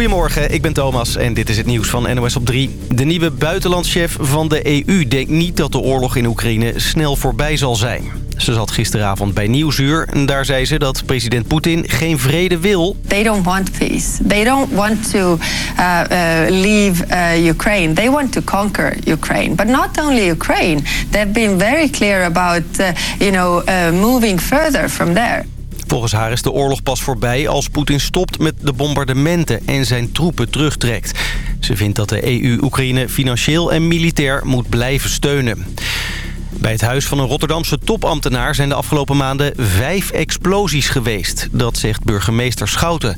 Goedemorgen, ik ben Thomas en dit is het nieuws van NOS op 3. De nieuwe buitenlandschef van de EU denkt niet dat de oorlog in Oekraïne snel voorbij zal zijn. Ze zat gisteravond bij Nieuwsuur en daar zei ze dat president Poetin geen vrede wil. They don't want peace. They don't want to uh, uh, leave uh, Ukraine. They want to conquer Ukraine. But not only Ukraine. They've been very clear about, uh, you know, uh, moving further from there. Volgens haar is de oorlog pas voorbij als Poetin stopt met de bombardementen en zijn troepen terugtrekt. Ze vindt dat de EU Oekraïne financieel en militair moet blijven steunen. Bij het huis van een Rotterdamse topambtenaar zijn de afgelopen maanden vijf explosies geweest. Dat zegt burgemeester Schouten.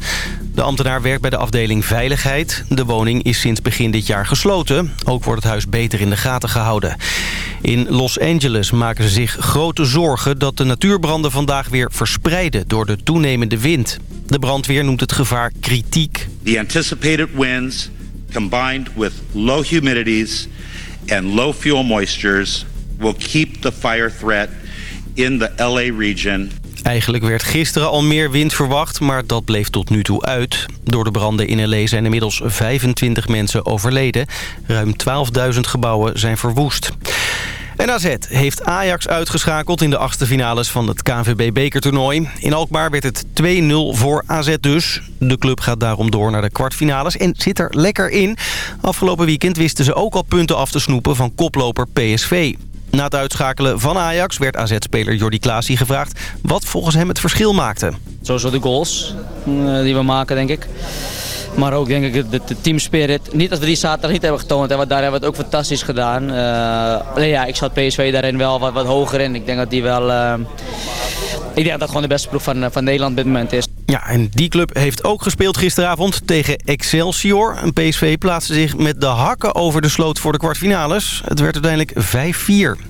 De ambtenaar werkt bij de afdeling Veiligheid. De woning is sinds begin dit jaar gesloten. Ook wordt het huis beter in de gaten gehouden. In Los Angeles maken ze zich grote zorgen dat de natuurbranden vandaag weer verspreiden door de toenemende wind. De brandweer noemt het gevaar kritiek. The anticipated winds combined with low humidities and low fuel moistures will keep the fire threat in the LA region Eigenlijk werd gisteren al meer wind verwacht, maar dat bleef tot nu toe uit. Door de branden in L.A. zijn inmiddels 25 mensen overleden. Ruim 12.000 gebouwen zijn verwoest. En AZ heeft Ajax uitgeschakeld in de achtste finales van het KNVB-bekertoernooi. In Alkmaar werd het 2-0 voor AZ dus. De club gaat daarom door naar de kwartfinales en zit er lekker in. Afgelopen weekend wisten ze ook al punten af te snoepen van koploper PSV. Na het uitschakelen van Ajax werd AZ-speler Jordi Klaasie gevraagd... wat volgens hem het verschil maakte. Sowieso de goals uh, die we maken, denk ik. Maar ook denk ik de, teamspirit. Niet dat we die zaterdag niet hebben getoond, hè, want daar hebben we het ook fantastisch gedaan. Alleen ja, ik zat PSV daarin wel wat, wat hoger in. Ik denk dat die wel... Uh, ik denk dat dat gewoon de beste ploeg van, van Nederland op dit moment is. En die club heeft ook gespeeld gisteravond tegen Excelsior. Een PSV plaatste zich met de hakken over de sloot voor de kwartfinales. Het werd uiteindelijk 5-4.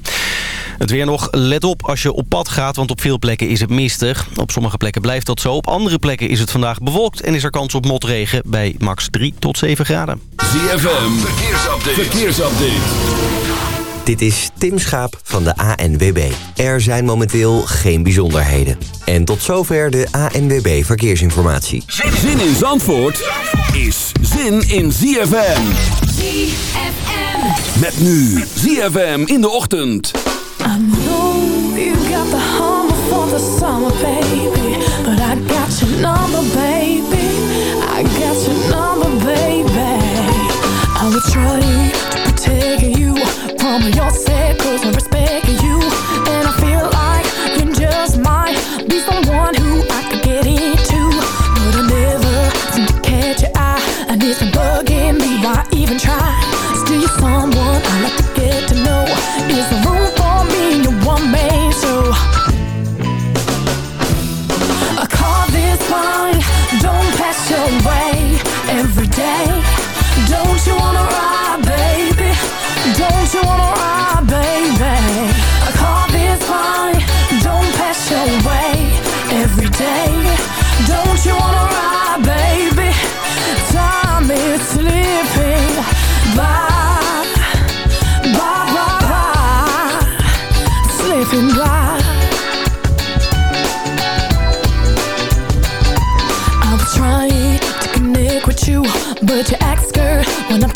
Het weer nog, let op als je op pad gaat, want op veel plekken is het mistig. Op sommige plekken blijft dat zo. Op andere plekken is het vandaag bewolkt en is er kans op motregen bij max 3 tot 7 graden. ZFM, verkeersupdate. verkeersupdate. Dit is Tim Schaap van de ANWB. Er zijn momenteel geen bijzonderheden. En tot zover de ANWB Verkeersinformatie. Zin in Zandvoort is zin in ZFM. ZFM. Met nu ZFM in de ochtend. I know you got the humble for the summer, baby. But I got your number, baby. I got your number, baby. I will try to protect you from yourself, cause I'm respecting But you ask her when I'm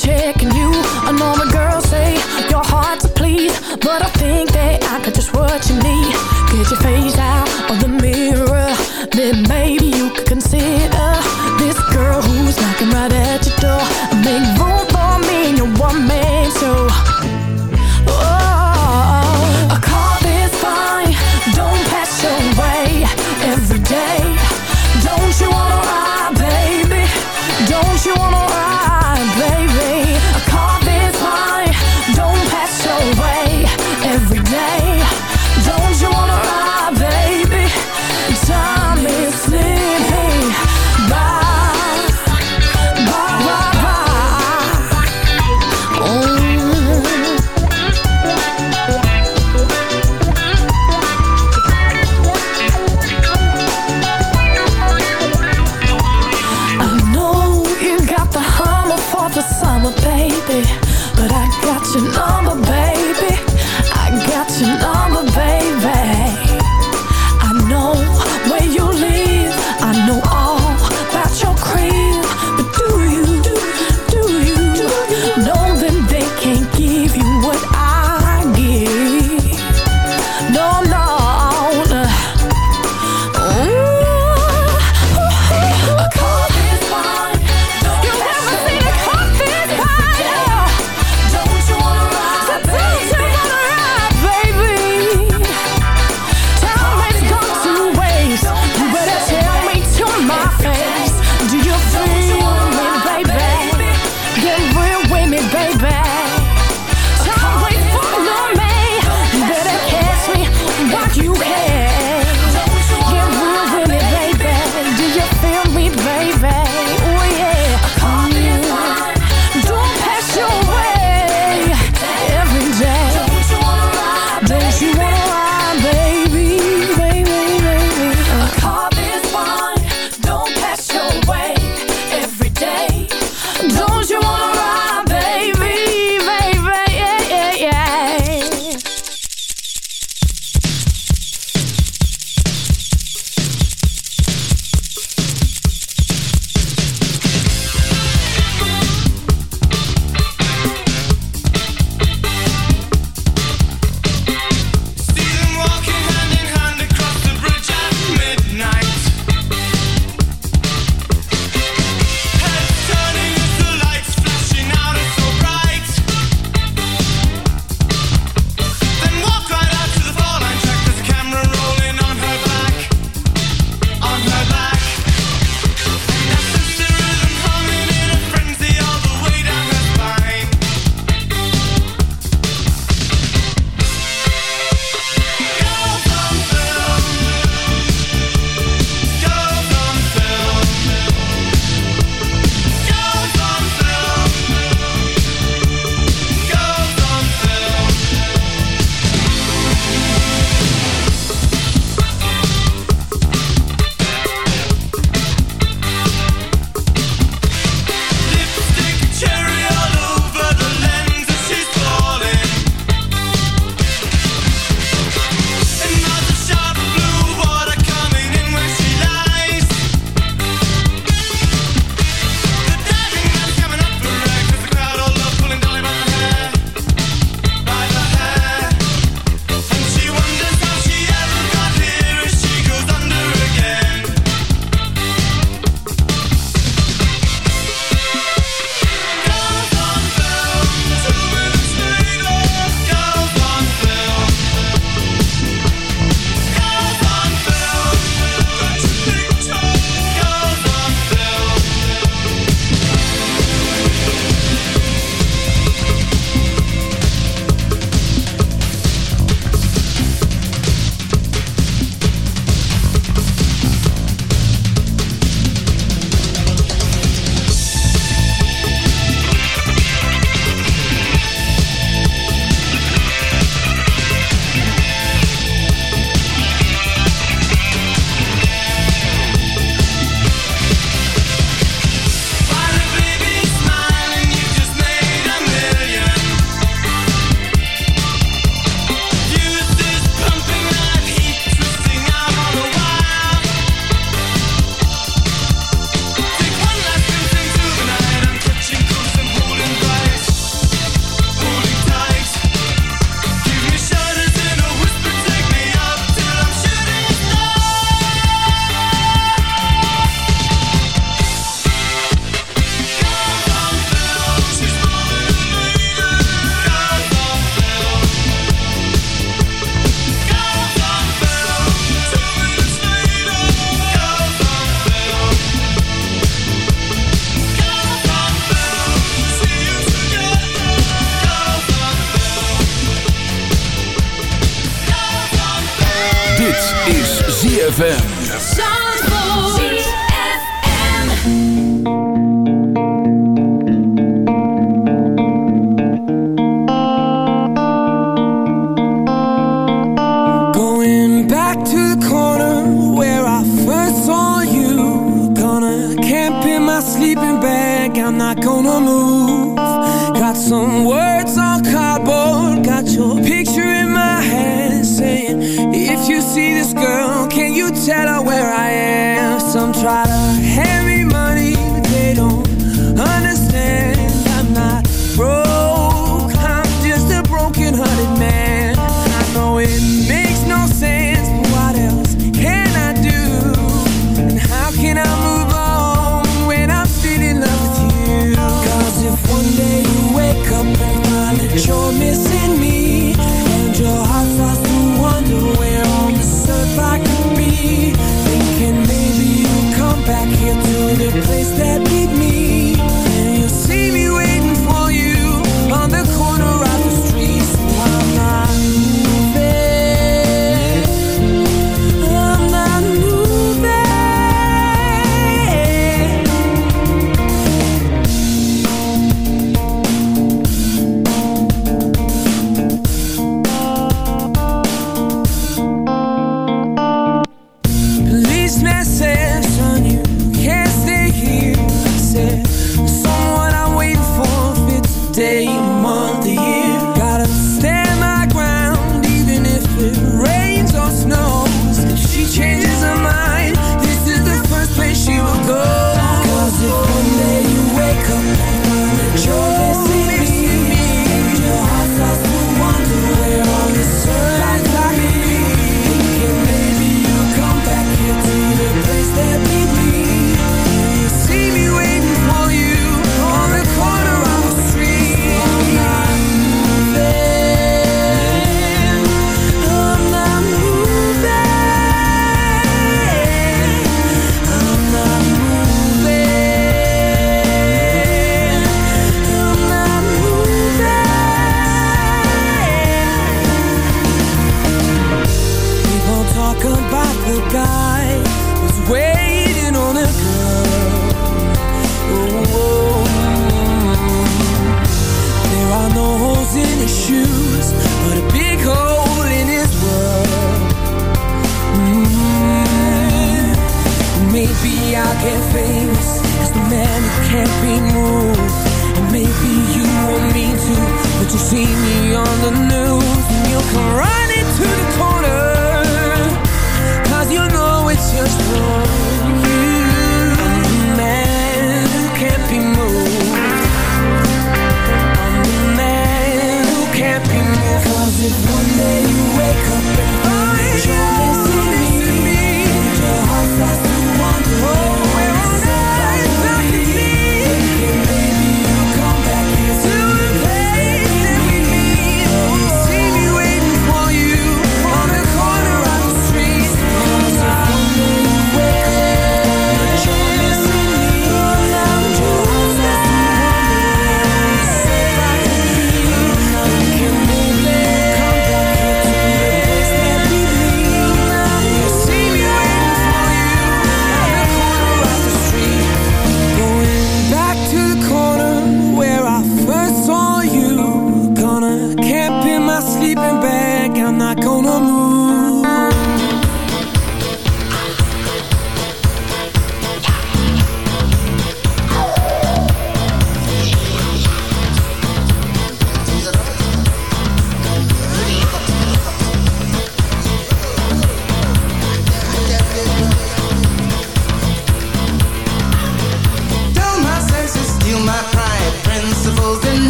Is ZFM.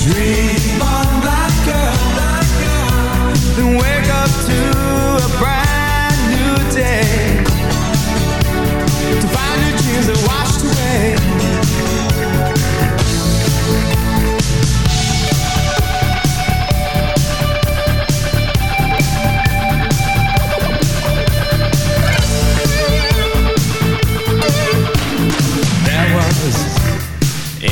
Dream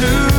to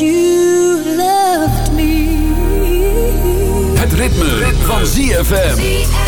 you loved me. Het ritme, ritme. van ZFM.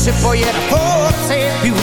se poi era forse più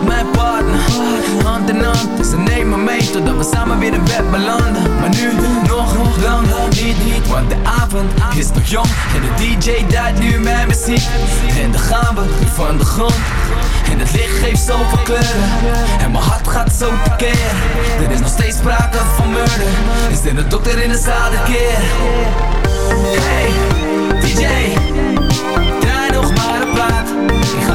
mijn partner. Hand in hand, ze me mee Totdat we samen weer in bed belanden. Maar nu nog lang niet, niet Want de avond is nog jong. En de DJ duidt nu mijn muziek. En dan gaan we van de grond. En het licht geeft zoveel kleuren. En mijn hart gaat zo tekeer. Er is nog steeds sprake van murder. Is dit de dokter in de zaal keer. Hey, DJ Draai nog maar een plaat. Ik ga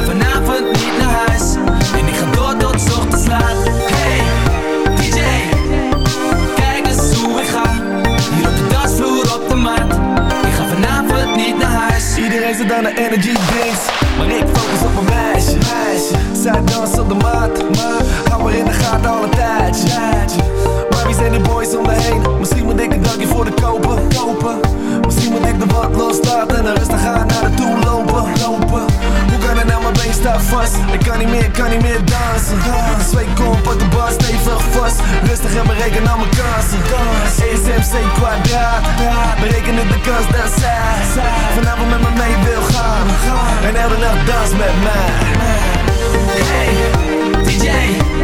zit aan de energy drinks Maar ik focus op een meisje, meisje. Zij danst op de mat Maar hou maar in de gaten al een tijdje Maar wie zijn die boys om me heen? Misschien moet ik een dankje voor de kopen, kopen. Misschien moet ik de wat loslaten En rustig gaan naar de toe lopen, lopen. Hoe kan het nou, mijn been staat vast. Ik kan niet meer, kan niet meer dansen. Twee kom, pak de bar stevig vast. Rustig en bereken al mijn kansen. ESMC kwadraat. Berekenen de kans dat zij Vanavond met me mee wil gaan. En elke nacht dans met mij. Hey, DJ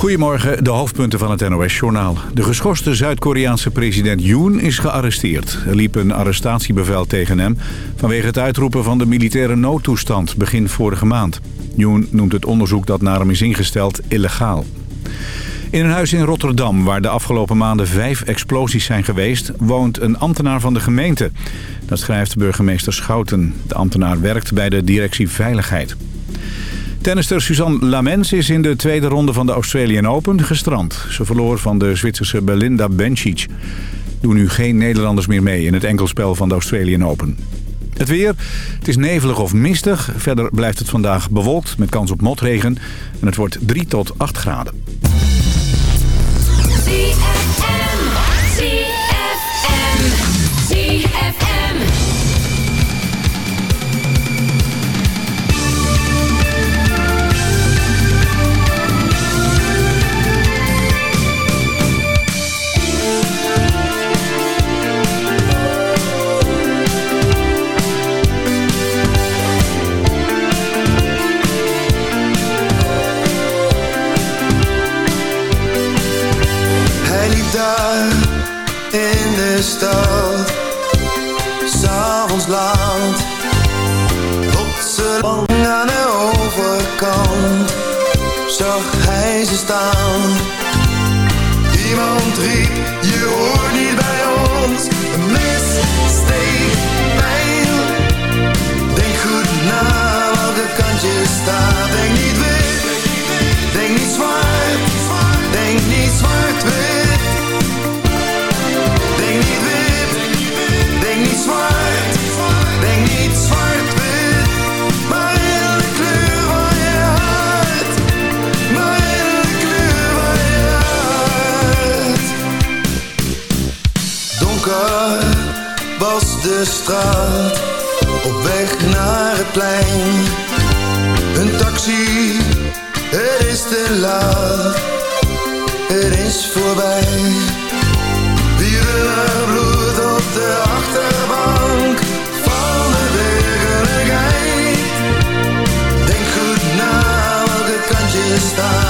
Goedemorgen, de hoofdpunten van het NOS-journaal. De geschorste Zuid-Koreaanse president Yoon is gearresteerd. Er liep een arrestatiebevel tegen hem... vanwege het uitroepen van de militaire noodtoestand begin vorige maand. Yoon noemt het onderzoek dat naar hem is ingesteld illegaal. In een huis in Rotterdam, waar de afgelopen maanden vijf explosies zijn geweest... woont een ambtenaar van de gemeente. Dat schrijft burgemeester Schouten. De ambtenaar werkt bij de directie Veiligheid. Tennister Suzanne Lamens is in de tweede ronde van de Australian Open gestrand. Ze verloor van de Zwitserse Belinda Bencic. Doen nu geen Nederlanders meer mee in het enkelspel van de Australian Open. Het weer. Het is nevelig of mistig. Verder blijft het vandaag bewolkt met kans op motregen. En het wordt 3 tot 8 graden. In de stad, s'avonds laat. Plotseling aan de overkant zag hij ze staan. Iemand riep, je hoort niet bij ons. Een missteek, pijn. Denk goed na welke kant je staat. Straat. Op weg naar het plein. Een taxi, het is te laat. Het is voorbij. Wierenlig bloed op de achterbank van de werkelijkheid. Denk goed na welke kant je staat.